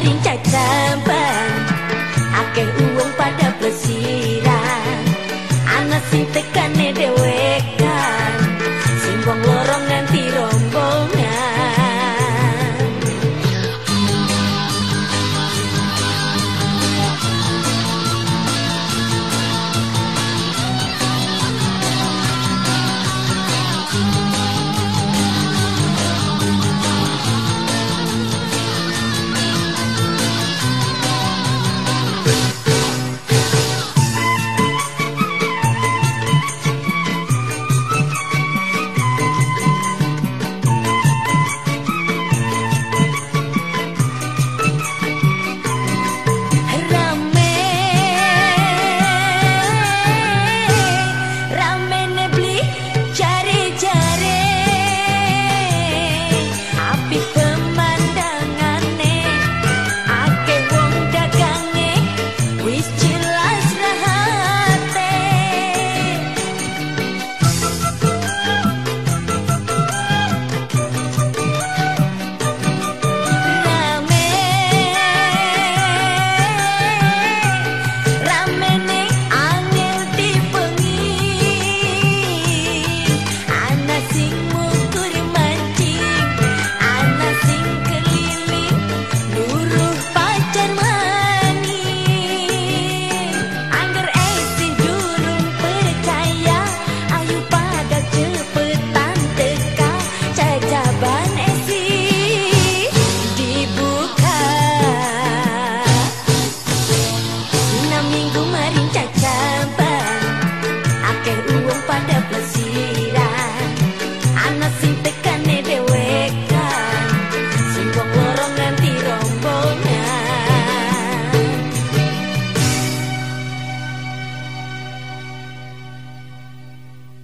Điện.